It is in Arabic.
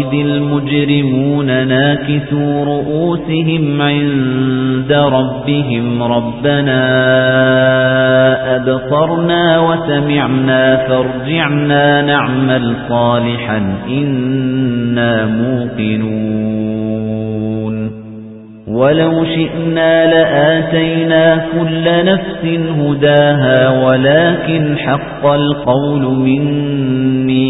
إذ المجرمون ناكثوا رؤوسهم عند ربهم ربنا أبصرنا وسمعنا فارجعنا نعمل صالحا إنا موقنون ولو شئنا لآتينا كل نفس هداها ولكن حق القول مني